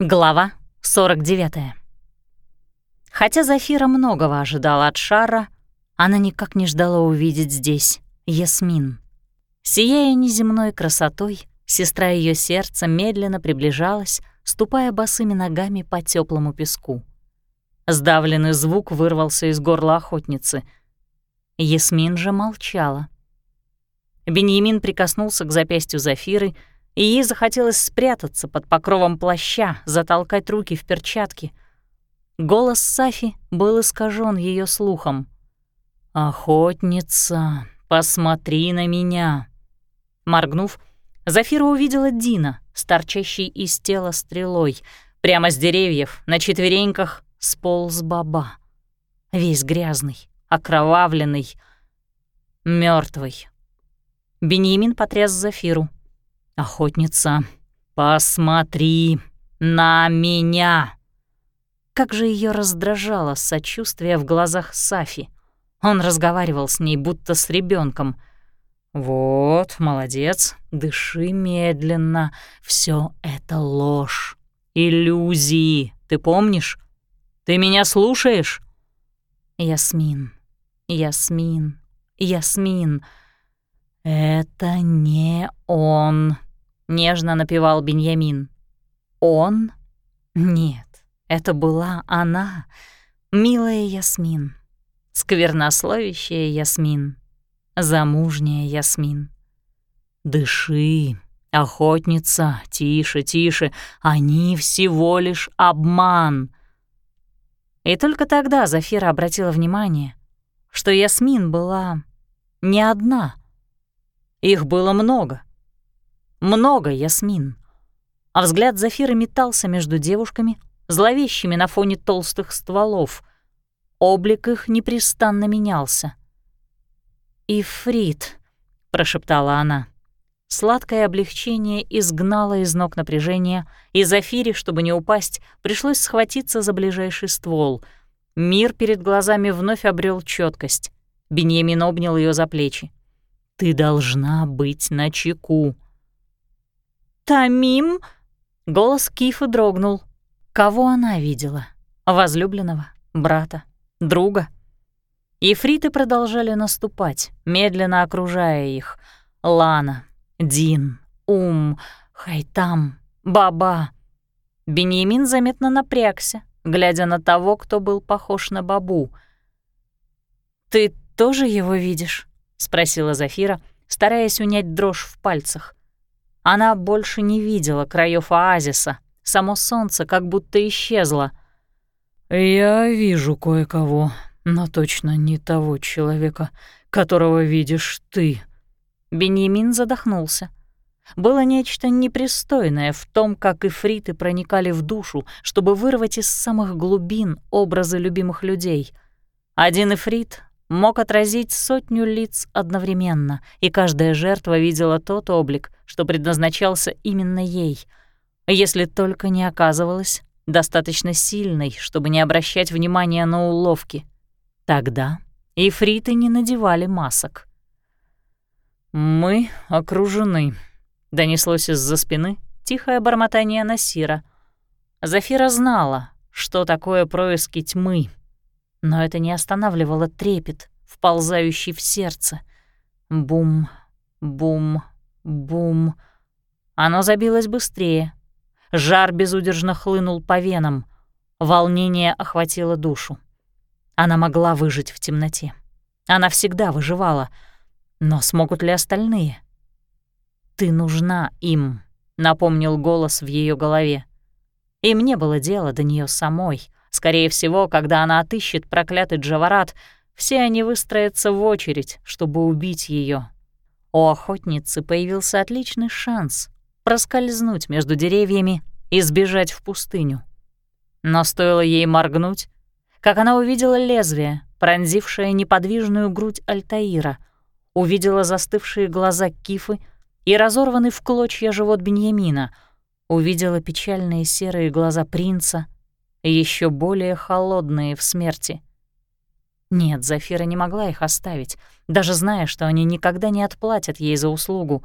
Глава 49. Хотя Зафира многого ожидала от Шара, она никак не ждала увидеть здесь Ясмин. Сияя неземной красотой, сестра ее сердца медленно приближалась, ступая босыми ногами по теплому песку. Сдавленный звук вырвался из горла охотницы. Ясмин же молчала. Беньямин прикоснулся к запястью Зафиры, и ей захотелось спрятаться под покровом плаща, затолкать руки в перчатки. Голос Сафи был искажен ее слухом. «Охотница, посмотри на меня!» Моргнув, Зафира увидела Дина, с из тела стрелой. Прямо с деревьев, на четвереньках, сполз баба. Весь грязный, окровавленный, мертвый. Беньямин потряс Зафиру. «Охотница, посмотри на меня!» Как же ее раздражало сочувствие в глазах Сафи. Он разговаривал с ней, будто с ребенком. «Вот, молодец, дыши медленно. Все это ложь, иллюзии, ты помнишь? Ты меня слушаешь?» «Ясмин, Ясмин, Ясмин, это не он», нежно напевал Беньямин. Он? Нет, это была она, милая Ясмин, сквернословящая Ясмин, замужняя Ясмин. Дыши, охотница, тише, тише, они всего лишь обман. И только тогда Зафира обратила внимание, что Ясмин была не одна. Их было много. Много Ясмин. А взгляд Зафиры метался между девушками, зловещими на фоне толстых стволов. Облик их непрестанно менялся. «Ифрит», — прошептала она. Сладкое облегчение изгнало из ног напряжение, и Зафире, чтобы не упасть, пришлось схватиться за ближайший ствол. Мир перед глазами вновь обрел четкость. Беньямин обнял ее за плечи. «Ты должна быть начеку», «Тамим?» Голос Кифа дрогнул. Кого она видела? Возлюбленного? Брата? Друга? Ефриты продолжали наступать, медленно окружая их. Лана, Дин, Ум, Хайтам, Баба. Беньямин заметно напрягся, глядя на того, кто был похож на Бабу. «Ты тоже его видишь?» — спросила Зафира, стараясь унять дрожь в пальцах. Она больше не видела краев оазиса. Само солнце как будто исчезло. «Я вижу кое-кого, но точно не того человека, которого видишь ты». Беньямин задохнулся. Было нечто непристойное в том, как ифриты проникали в душу, чтобы вырвать из самых глубин образы любимых людей. Один ифрит мог отразить сотню лиц одновременно, и каждая жертва видела тот облик, что предназначался именно ей, если только не оказывалась достаточно сильной, чтобы не обращать внимания на уловки. Тогда ифриты не надевали масок. «Мы окружены», — донеслось из-за спины тихое бормотание Насира. Зафира знала, что такое происки тьмы, но это не останавливало трепет, вползающий в сердце. Бум, бум, бум. Оно забилось быстрее. Жар безудержно хлынул по венам. Волнение охватило душу. Она могла выжить в темноте. Она всегда выживала. Но смогут ли остальные? «Ты нужна им», — напомнил голос в ее голове. Им не было дела до нее самой — Скорее всего, когда она отыщет проклятый Джаварат, все они выстроятся в очередь, чтобы убить ее. У охотницы появился отличный шанс проскользнуть между деревьями и сбежать в пустыню. Но стоило ей моргнуть, как она увидела лезвие, пронзившее неподвижную грудь Альтаира, увидела застывшие глаза Кифы и разорванный в клочья живот Беньямина, увидела печальные серые глаза принца — еще более холодные в смерти. Нет, Зафира не могла их оставить, даже зная, что они никогда не отплатят ей за услугу.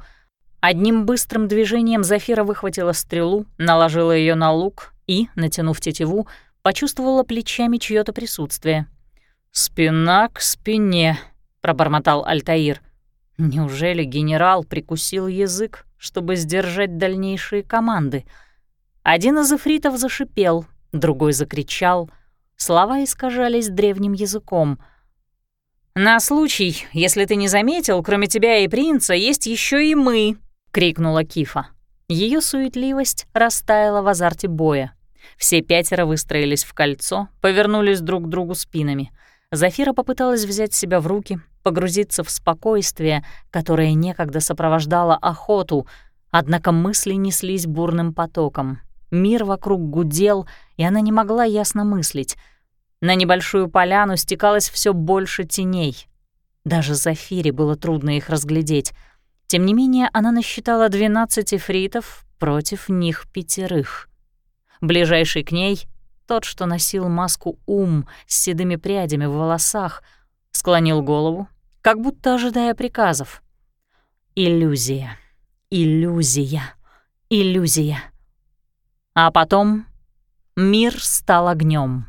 Одним быстрым движением Зафира выхватила стрелу, наложила ее на лук и, натянув тетиву, почувствовала плечами чьё-то присутствие. «Спина к спине», — пробормотал Альтаир. Неужели генерал прикусил язык, чтобы сдержать дальнейшие команды? Один из эфритов зашипел, другой закричал. Слова искажались древним языком. «На случай, если ты не заметил, кроме тебя и принца, есть еще и мы!» — крикнула Кифа. Ее суетливость растаяла в азарте боя. Все пятеро выстроились в кольцо, повернулись друг к другу спинами. Зафира попыталась взять себя в руки, погрузиться в спокойствие, которое некогда сопровождало охоту, однако мысли неслись бурным потоком. Мир вокруг гудел, и она не могла ясно мыслить. На небольшую поляну стекалось все больше теней. Даже Зафире было трудно их разглядеть — тем не менее, она насчитала 12 эфритов против них пятерых. Ближайший к ней — тот, что носил маску ум с седыми прядями в волосах, склонил голову, как будто ожидая приказов. Иллюзия, иллюзия, иллюзия. А потом мир стал огнем.